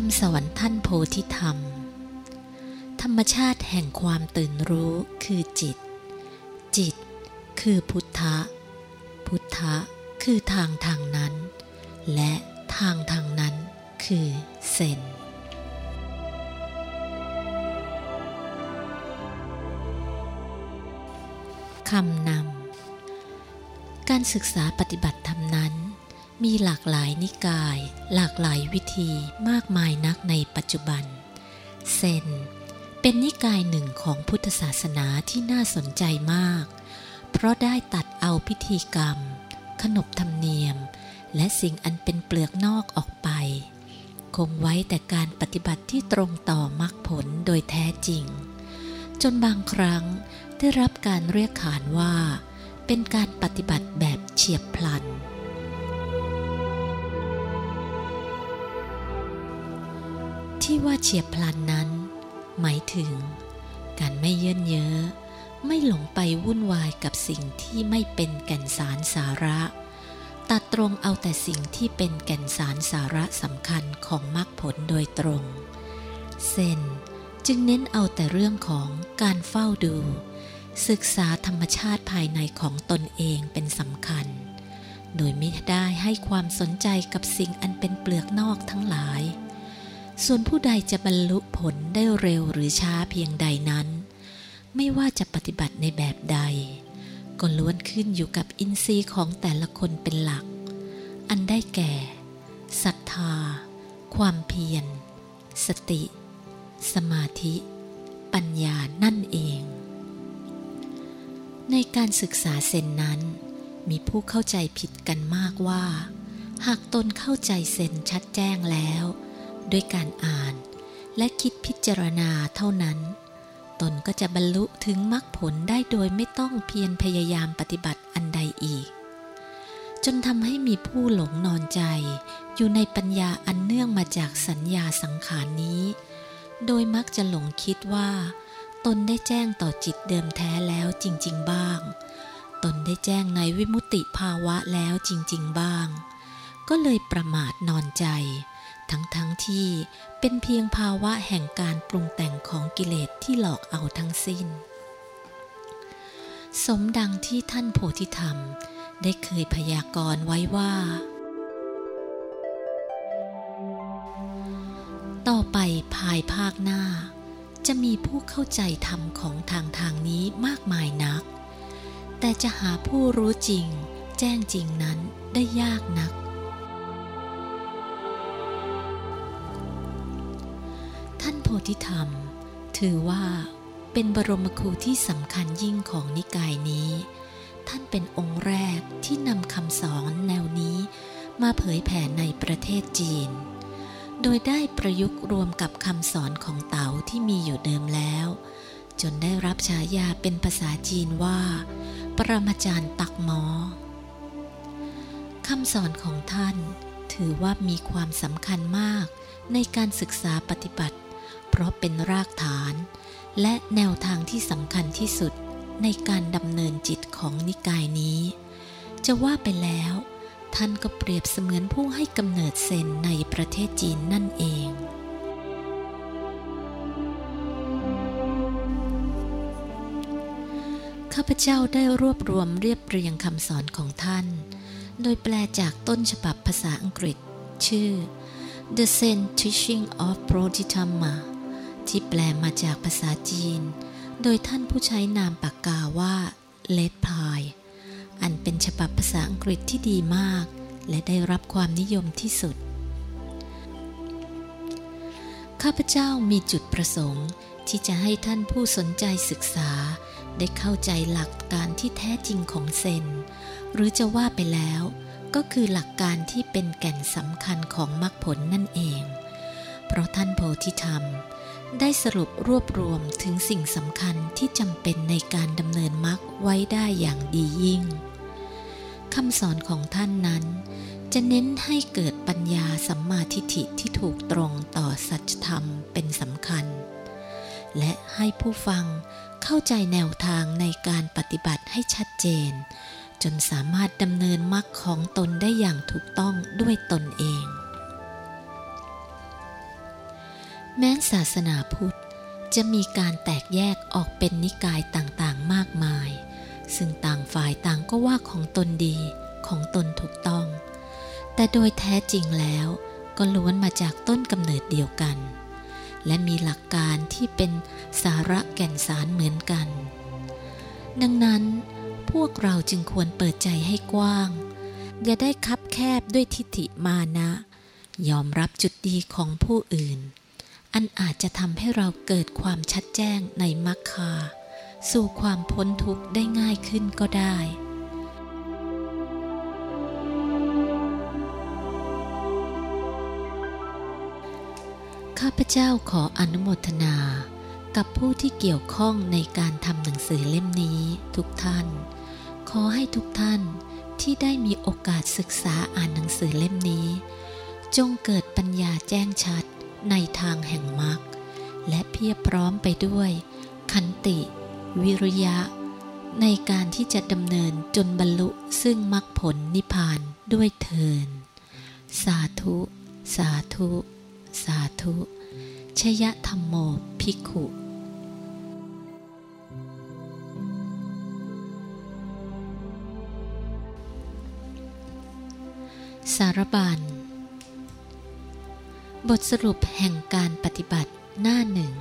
คำสอนท่านโพธิธรรม ธรรมชาติแห่งความตื่นรู้คือจิต จิตคือพุทธะ พุทธะคือทางทางนั้น และทางทางนั้นคือเซนคำนำ การศึกษาปฏิบัติธรรมนั้น มีหลากหลายนิกาย หลากหลายวิธีมากมายนักในปัจจุบัน เซน เป็นนิกายหนึ่งของพุทธศาสนาที่น่าสนใจมาก เพราะได้ตัดเอาพิธีกรรม ขนบธรรมเนียม และสิ่งอันเป็นเปลือกนอกออกไป คงไว้แต่การปฏิบัติที่ตรงต่อมรรคผลโดยแท้จริง จนบางครั้งได้รับการเรียกขานว่า เป็นการปฏิบัติแบบเฉียบพลัน ที่ว่าเฉียบพลันนั้น หมายถึง การไม่เยินเยอะไม่หลงไปวุ่นวายกับสิ่งที่ไม่เป็นแก่นสารสาระ ตัดตรงเอาแต่สิ่งที่เป็นแก่นสารสาระสำคัญของมรรคผลโดยตรงเซนจึงเน้นเอาแต่เรื่องของการเฝ้าดู ศึกษาธรรมชาติภายในของตนเองเป็นสำคัญ โดยไม่ได้ให้ความสนใจกับสิ่งอันเป็นเปลือกนอกทั้งหลาย ส่วนผู้ใดจะบรรลุผลได้เร็วหรือช้าเพียงใดนั้น ไม่ว่าจะปฏิบัติในแบบใด ก็ล้วนขึ้นอยู่กับอินทรีย์ของแต่ละคนเป็นหลัก อันได้แก่ศรัทธา ความเพียร สติ สมาธิ ปัญญานั่นเอง ในการศึกษาเซนนั้น มีผู้เข้าใจผิดกันมากว่า หากตนเข้าใจเซนชัดแจ้งแล้ว ด้วยการอ่านและคิดพิจารณาเท่านั้น ตนก็จะบรรลุถึงมรรคผลได้โดยไม่ต้องเพียรพยายามปฏิบัติอันใดอีก จนทำให้มีผู้หลงนอนใจ อยู่ในปัญญาอันเนื่องมาจากสัญญาสังขารนี้ โดยมักจะหลงคิดว่า ตนได้แจ้งต่อจิตเดิมแท้แล้วจริง ๆ บ้าง ตนได้แจ้งในวิมุติภาวะแล้วจริง ๆ บ้าง ก็เลยประมาทนอนใจ ทั้งๆทที่เป็นเพียงภาวะแห่งการปรุงแต่งของกิเลสที่หลอกเอาทั้งสิ้น สมดังที่ท่านโพธิธรรมได้เคยพยากรณ์ไว้ว่า ต่อไปภายภาคหน้า จะมีผู้เข้าใจธรรมของทางทางนี้มากมายนัก แต่จะหาผู้รู้จริง แจ้งจริงนั้นได้ยากนัก ธิธรรม ถือว่าเป็นบรมครูที่สำคัญยิ่งของนิกายนี้ ท่านเป็นองค์แรกที่นำคำสอนแนวนี้มาเผยแผ่ในประเทศจีน โดยได้ประยุกต์รวมกับคำสอนของเต๋าที่มีอยู่เดิมแล้ว จนได้รับฉายาเป็นภาษาจีนว่า ปรมาจารย์ตักหมอคำสอนของท่านถือว่ามีความสำคัญมากในการศึกษาปฏิบัติ เพราะเป็นรากฐาน และแนวทางที่สำคัญที่สุดในการดำเนินจิตของนิกายนี้ จะว่าไปแล้ว ท่านก็เปรียบเสมือนผู้ให้กำเนิดเซนในประเทศจีนนั่นเอง ข้าพเจ้าได้รวบรวมเรียบเรียงคำสอนของท่าน โดยแปลจากต้นฉบับภาษาอังกฤษ ชื่อ The Zen Teaching of Bodhidharma ที่แปลมาจากภาษาจีน โดยท่านผู้ใช้นามปากกาว่าเลดพายอันเป็นฉบับภาษาอังกฤษที่ดีมาก และได้รับความนิยมที่สุด ข้าพเจ้ามีจุดประสงค์ที่จะให้ท่านผู้สนใจศึกษา ได้เข้าใจหลักการที่แท้จริงของเซน หรือจะว่าไปแล้ว ก็คือหลักการที่เป็นแก่นสำคัญของมรรคผลนั่นเอง เพราะท่านโพธิธรรม ได้สรุปรวบรวมถึงสิ่งสำคัญที่จำเป็นในการดำเนินมรรคไว้ได้อย่างดียิ่งคำสอนของท่านนั้น จะเน้นให้เกิดปัญญาสัมมาทิฏฐิที่ถูกตรงต่อสัจธรรมเป็นสำคัญ และให้ผู้ฟังเข้าใจแนวทางในการปฏิบัติให้ชัดเจน จนสามารถดำเนินมรรคของตนได้อย่างถูกต้องด้วยตนเอง แม้นศาสนาพุทธจะมีการแตกแยกออกเป็นนิกายต่างๆมากมาย ซึ่งต่างฝ่ายต่างก็ว่าของตนดีของตนถูกต้อง แต่โดยแท้จริงแล้วก็ล้วนมาจากต้นกำเนิดเดียวกัน และมีหลักการที่เป็นสาระแก่นสารเหมือนกัน ดังนั้นพวกเราจึงควรเปิดใจให้กว้าง อย่าได้คับแคบด้วยทิฏฐิมานะ ยอมรับจุดดีของผู้อื่น อันอาจจะทำให้เราเกิดความชัดแจ้งในมรรคา สู่ความพ้นทุกข์ได้ง่ายขึ้นก็ได้ข้าพเจ้าขออนุโมทนา กับผู้ที่เกี่ยวข้องในการทำหนังสือเล่มนี้ทุกท่าน ขอให้ทุกท่านที่ได้มีโอกาสศึกษาอ่านหนังสือเล่มนี้ จงเกิดปัญญาแจ้งชัด ในทางแห่งมรรคและเพียบพร้อมไปด้วย ขันติ วิริยะ ในการที่จะดำเนินจนบรรลุซึ่งมรรคผลนิพพานด้วยเทิน สาธุ สาธุ สาธุ ชยธรรมโมภิกขุสารบัญ บทสรุปแห่งการปฏิบัติหน้าหนึ่ง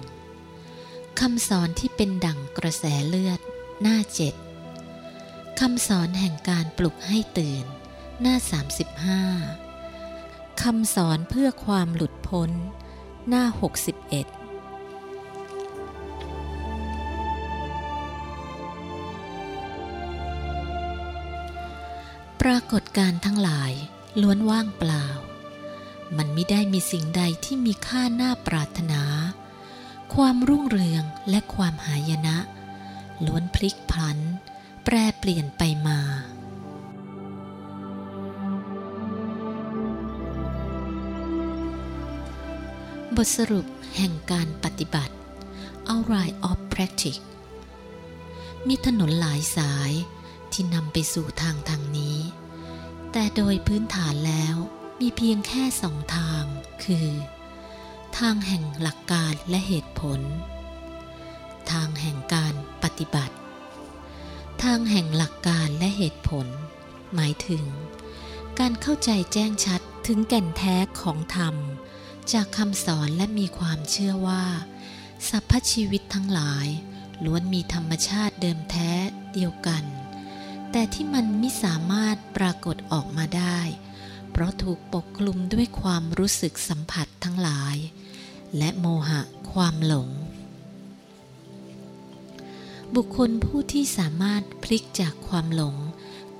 คำสอนที่เป็นดั่งกระแสเลือด หน้าเจ็ดคำสอนแห่งการปลุกให้ตื่น หน้า 35คำสอนเพื่อความหลุดพ้น หน้า 61ปรากฏการทั้งหลายล้วนว่างเปล่า มันไม่ได้มีสิ่งใดที่มีค่าน้าปรารถนา ความรุ่งเรืองและความหายนะ ล้วนพลิกพลัน แปรเปลี่ยนไปมา บทสรุปแห่งการปฏิบัติ Outline of Practice มีถนนหลายสายที่นำไปสู่ทางทางนี้ แต่โดยพื้นฐานแล้ว มีเพียงแค่สองทาง คือ ทางแห่งหลักการและเหตุผล ทางแห่งการปฏิบัติ ทางแห่งหลักการและเหตุผล หมายถึง การเข้าใจแจ้งชัดถึงแก่นแท้ของธรรม จากคำสอนและมีความเชื่อว่าสรรพชีวิตทั้งหลายล้วนมีธรรมชาติเดิมแท้เดียวกัน แต่ที่มันไม่สามารถปรากฏออกมาได้ เพราะถูกปกคลุมด้วยความรู้สึกสัมผัสทั้งหลาย และโมหะความหลง บุคคลผู้ที่สามารถพลิกจากความหลง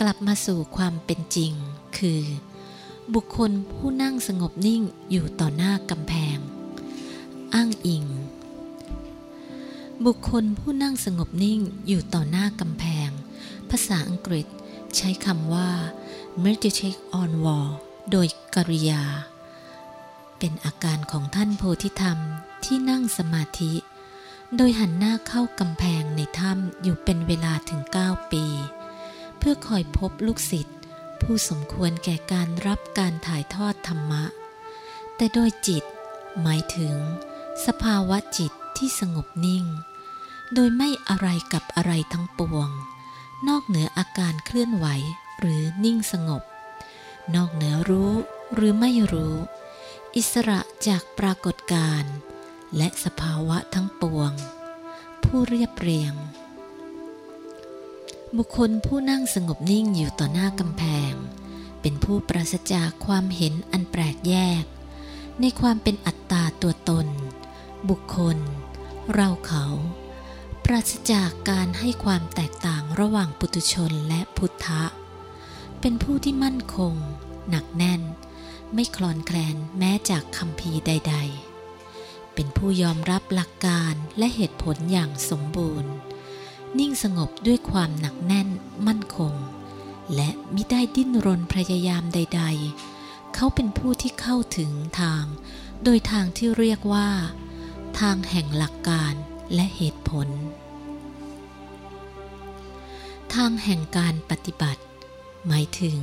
กลับมาสู่ความเป็นจริง คือ บุคคลผู้นั่งสงบนิ่งอยู่ต่อหน้ากำแพง อ้างอิง บุคคลผู้นั่งสงบนิ่งอยู่ต่อหน้ากำแพง ภาษาอังกฤษใช้คำว่า meditate on wall โดยกริยา เป็นอาการของท่านโพธิธรรมที่นั่งสมาธิ โดยหันหน้าเข้ากำแพงในถ้ำอยู่เป็นเวลาถึง 9 ปี เพื่อคอยพบลูกศิษย์ผู้สมควรแก่การรับการถ่ายทอดธรรมะ แต่โดยจิต หมายถึง สภาวะจิตที่สงบนิ่ง โดยไม่อะไรกับอะไรทั้งปวง นอกเหนืออาการเคลื่อนไหว หรือนิ่งสงบ นอกเหนือรู้หรือไม่รู้ อิสระจากปรากฏการณ์และสภาวะทั้งปวง ผู้เรียบเรียง บุคคลผู้นั่งสงบนิ่งอยู่ต่อหน้ากำแพง เป็นผู้ปราศจากความเห็นอันแปลกแยก ในความเป็นอัตตาตัวตน บุคคล เราเขาปราศจากการให้ความแตกต่างระหว่างปุถุชนและพุทธะ เป็นผู้ที่มั่นคง หนักแน่น ไม่คลอนแคลนแม้จากคำพีใด ๆ เป็นผู้ยอมรับหลักการและเหตุผลอย่างสมบูรณ์ นิ่งสงบด้วยความหนักแน่น มั่นคง และมิได้ดิ้นรนพยายามใด ๆ เขาเป็นผู้ที่เข้าถึงทาง โดยทางที่เรียกว่า ทางแห่งหลักการและเหตุผล ทางแห่งการปฏิบัติ หมายถึง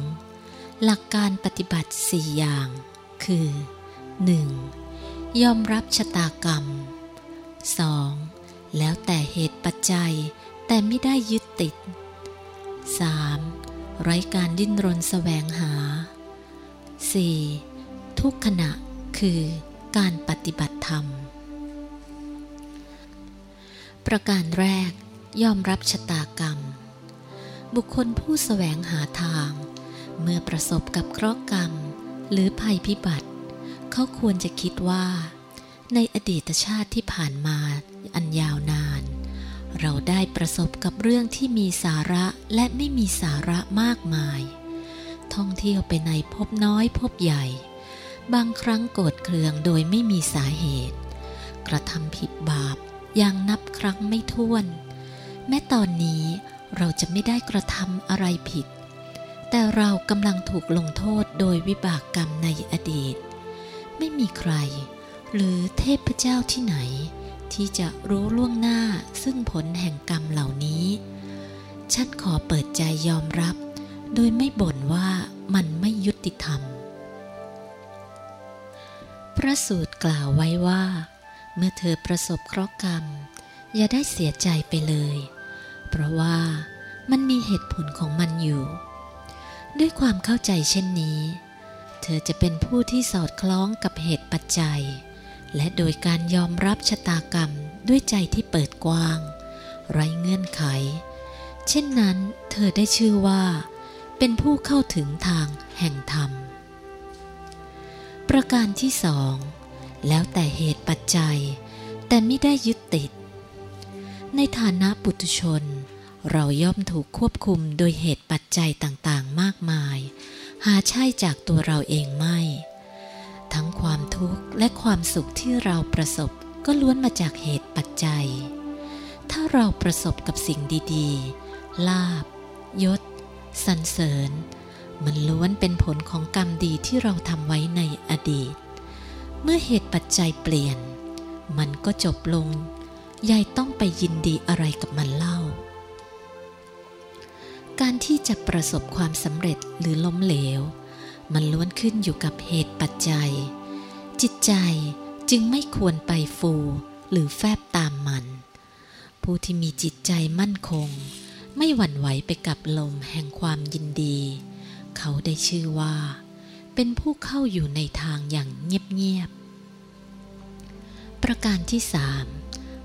หลักการปฏิบัติสี่อย่าง คือ 1. ยอมรับชะตากรรม 2. แล้วแต่เหตุปัจจัยแต่ไม่ได้ยึดติด 3. ไร้การดิ้นรนแสวงหา 4. ทุกขณะคือการปฏิบัติธรรม ประการแรกยอมรับชะตากรรม บุคคลผู้แสวงหาทาง เมื่อประสบกับเคราะห์กรรม หรือภัยพิบัติ เขาควรจะคิดว่า ในอดีตชาติที่ผ่านมาอันยาวนาน เราได้ประสบกับเรื่องที่มีสาระและไม่มีสาระมากมาย ท่องเที่ยวไปในพบน้อยพบใหญ่ บางครั้งโกรธเคืองโดยไม่มีสาเหตุ กระทำผิดบาปอย่างนับครั้งไม่ถ้วน แม้ตอนนี้ เราจะไม่ได้กระทำอะไรผิด แต่เรากำลังถูกลงโทษโดยวิบากกรรมในอดีต ไม่มีใคร หรือเทพเจ้าที่ไหน ที่จะรู้ล่วงหน้าซึ่งผลแห่งกรรมเหล่านี้ ฉันขอเปิดใจยอมรับ โดยไม่บ่นว่ามันไม่ยุติธรรม พระสูตรกล่าวไว้ว่า เมื่อเธอประสบเคราะห์กรรม อย่าได้เสียใจไปเลย เพราะว่ามันมีเหตุผลของมันอยู่ ด้วยความเข้าใจเช่นนี้ เธอจะเป็นผู้ที่สอดคล้องกับเหตุปัจจัย และโดยการยอมรับชะตากรรมด้วยใจที่เปิดกว้าง ไร้เงื่อนไข เช่นนั้นเธอได้ชื่อว่า เป็นผู้เข้าถึงทางแห่งธรรม ประการที่สองแล้วแต่เหตุปัจจัย แต่ไม่ได้ยึดติด ในฐานะปุถุชน เราย่อมถูกควบคุมโดยเหตุปัจจัยต่างๆ มากมาย หาใช่จากตัวเราเองไม่ ทั้งความทุกข์และความสุขที่เราประสบก็ล้วนมาจากเหตุปัจจัย ถ้าเราประสบกับสิ่งดีๆ ลาบ ยศสรรเสริญ มันล้วนเป็นผลของกรรมดีที่เราทำไว้ในอดีต เมื่อเหตุปัจจัยเปลี่ยน มันก็จบลง ยายต้องไปยินดีอะไรกับมันเล่า การที่จะประสบความสำเร็จหรือล้มเหลว มันล้วนขึ้นอยู่กับเหตุปัจจัย จิตใจจึงไม่ควรไปฟูหรือแฟบตามมัน ผู้ที่มีจิตใจมั่นคง ไม่หวั่นไหวไปกับลมแห่งความยินดี เขาได้ชื่อว่า เป็นผู้เข้าอยู่ในทางอย่างเงียบๆประการที่สาม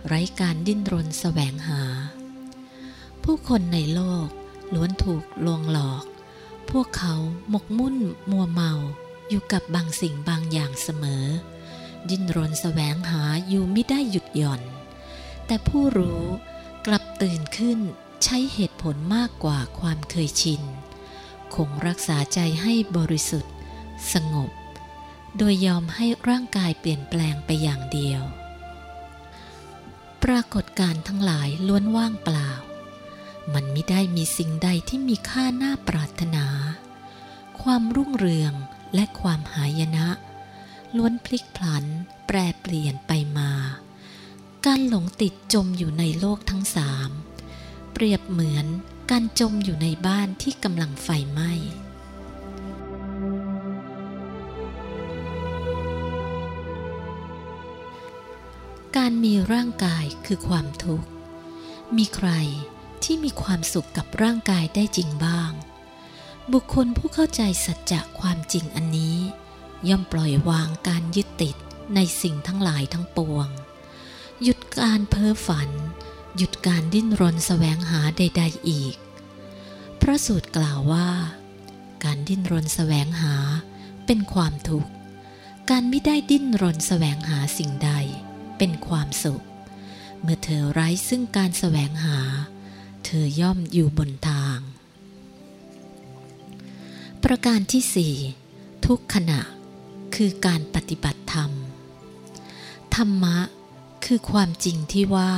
ไร้การดิ้นรนแสวงหา ผู้คนในโลก ล้วนถูกลวงหลอก พวกเขาหมกมุ่นมัวเมาอยู่กับบางสิ่งบางอย่างเสมอ ดิ้นรนแสวงหาอยู่ไม่ได้หยุดหย่อน แต่ผู้รู้กลับตื่นขึ้นใช้เหตุผลมากกว่าความเคยชิน คงรักษาใจให้บริสุทธิ์ สงบ โดยยอมให้ร่างกายเปลี่ยนแปลงไปอย่างเดียว ปรากฏการ์ทั้งหลายล้วนว่างเปล่า มันไม่ได้มีสิ่งใดที่มีค่าน่าปรารถนา ความรุ่งเรืองและความหายนะ ล้วนพลิกพลัน แปรเปลี่ยนไปมา การหลงติดจมอยู่ในโลกทั้งสาม เปรียบเหมือนการจมอยู่ในบ้านที่กำลังไฟไหม้การมีร่างกายคือความทุกข์ มีใคร ที่มีความสุขกับร่างกายได้จริงบ้าง บุคคลผู้เข้าใจสัจจะความจริงอันนี้ ย่อมปล่อยวางการยึดติดในสิ่งทั้งหลายทั้งปวง หยุดการเพ้อฝัน หยุดการดิ้นรนแสวงหาใด ๆอีก พระสูตรกล่าวว่า การดิ้นรนแสวงหาเป็นความทุกข์ การไม่ได้ดิ้นรนแสวงหาสิ่งใด เป็นความสุข เมื่อเธอไร้ซึ่งการแสวงหา เธอย่อมอยู่บนทาง ประการที่สี่ทุกขณะคือการปฏิบัติธรรม ธรรมะคือความจริงที่ว่า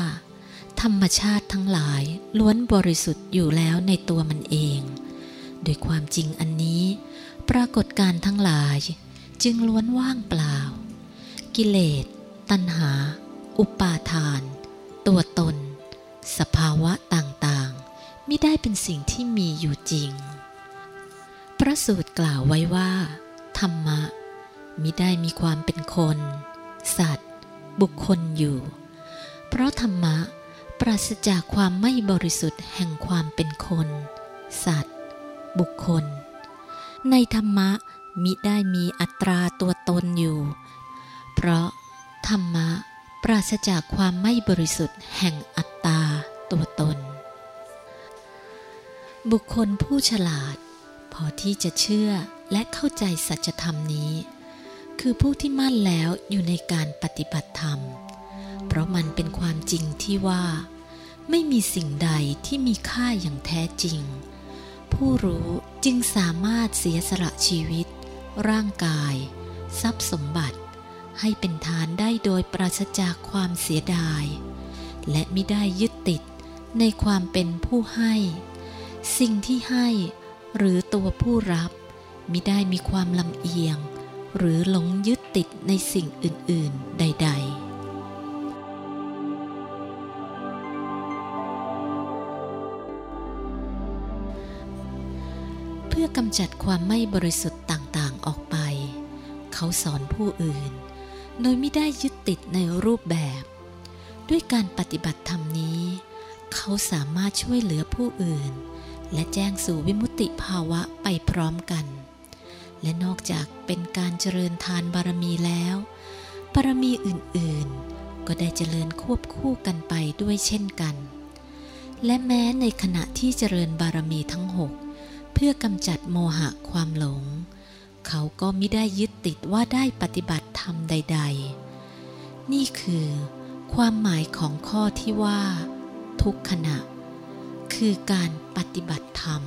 ธรรมชาติทั้งหลายล้วนบริสุทธิ์อยู่แล้วในตัวมันเอง โดยความจริงอันนี้ ปรากฏการทั้งหลายจึงล้วนว่างเปล่า กิเลส ตัณหา อุปาทาน ตัวตน สภาวะต่าง ม่ได้เป็นสิ่งที่มีอยู่จริง พระสูตรกล่าวไว้ว่า ธรรมะมิได้มีความเป็นคน สัตว์ บุคคลอยู่ เพราะธรรมะปราศจากความไม่บริสุทธิ์แห่งความเป็นคน สัตว์ บุคคล ในธรรมะมิได้มีอัตราตัวตนอยู่ เพราะธรรมะปราศจากความไม่บริสุทธิ์แห่งอัตตา บุคคลผู้ฉลาด พอที่จะเชื่อและเข้าใจสัจธรรมนี้ คือผู้ที่มั่นแล้วอยู่ในการปฏิบัติธรรม เพราะมันเป็นความจริงที่ว่า ไม่มีสิ่งใดที่มีค่าอย่างแท้จริง ผู้รู้จึงสามารถเสียสละชีวิต ร่างกาย ทรัพย์สมบัติ ให้เป็นทานได้โดยปราศจากความเสียดาย และไม่ได้ยึดติดในความเป็นผู้ให้ สิ่งที่ให้หรือตัวผู้รับมิได้มีความลำเอียง หรือหลงยึดติดในสิ่งอื่น ๆ ใดๆเพื่อกำจัดความไม่บริสุทธิ์ต่างๆออกไป เขาสอนผู้อื่น โดยไม่ได้ยึดติดในรูปแบบ ด้วยการปฏิบัติธรรมนี้ เขาสามารถช่วยเหลือผู้อื่น และแจ้งสู่วิมุตติภาวะไปพร้อมกัน และนอกจากเป็นการเจริญทานบารมีแล้ว บารมีอื่นๆ ก็ได้เจริญควบคู่กันไปด้วยเช่นกัน และแม้ในขณะที่เจริญบารมีทั้งหกเพื่อกำจัดโมหะความหลง เขาก็ไม่ได้ยึดติดว่าได้ปฏิบัติธรรมใด ๆ นี่คือ ความหมายของข้อที่ว่า ทุกขณะ คือการปฏิบัติธรรม